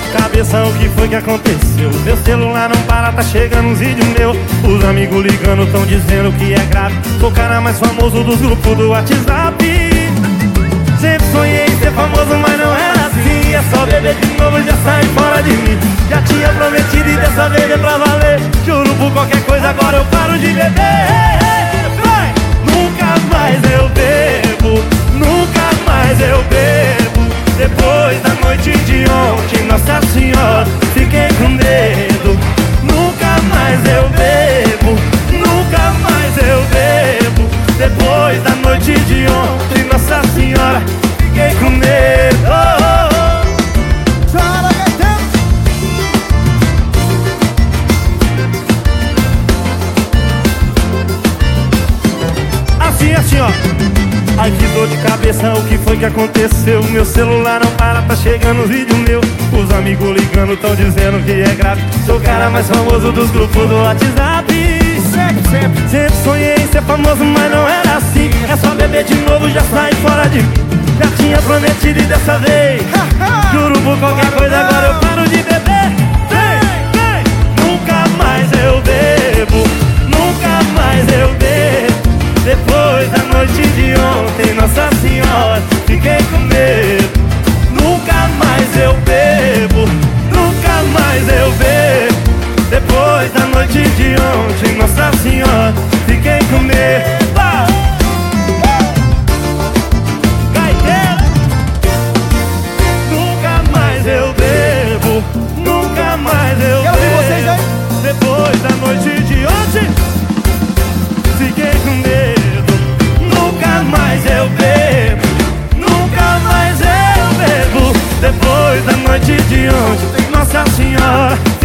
cabeça o que foi que aconteceu? Meu celular não para, tá chegando uns vídeos meu. Os amigos ligando tão dizendo que é grave. Sou o cara mais famoso dos grupos do WhatsApp. Sempre sonhei ser famoso, mas não era assim. É só beber de novo e já sair fora de mim. Já tinha prometido e dessa vez é pra valer. Juro por qualquer coisa, agora eu paro de beber. Nunca mais eu bebo, Assim, ó. Ai que dor de cabeça, o que foi que aconteceu? Meu celular não para, tá chegando um vídeo meu. Os amigos ligando, tão dizendo que é grave. Sou o cara mais famoso dos grupos do WhatsApp. Sempre, sempre, sempre sonhei em ser famoso, mas não era assim. É só beber de novo, já sai fora de Já tinha prometido e dessa vez Juro por qualquer coisa, agora eu Depois da noite de ontem, Nossa Senhora Fiquei com medo. Nunca mais eu bebo Nunca mais eu Quero ouvir vocês aí. bebo Depois da noite de ontem Fiquei com medo. Nunca mais eu bebo Nunca mais eu bebo. Depois da noite de ontem Nossa Senhora